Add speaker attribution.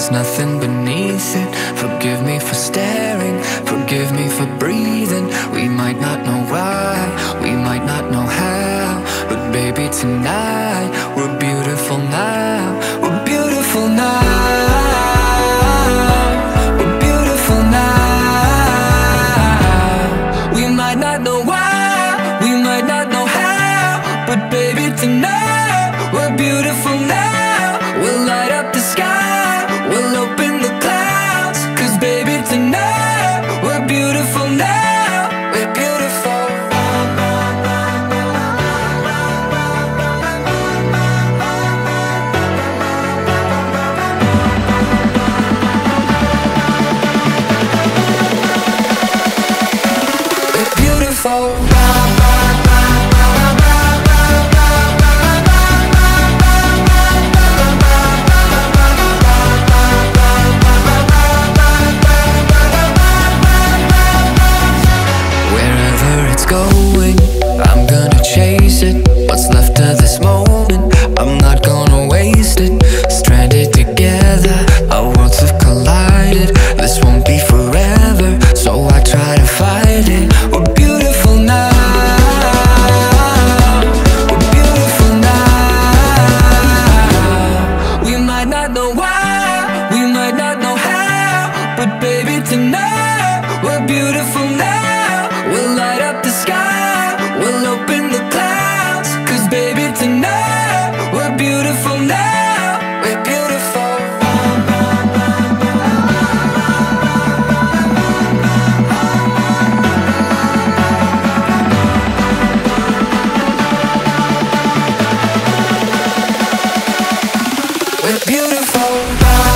Speaker 1: there's nothing beneath it. Forgive me for staring, forgive me for breathing. We might not know why, we might not know how. But baby, tonight, we're beautiful now. We're beautiful now. tonight What's left of this moment? I'm not gonna waste it. Stranded together Our worlds have collided. This won't be forever So I try to fight it. We're beautiful now. We're beautiful now. We might not know why We might not know how But baby tonight We're beautiful now. beautiful.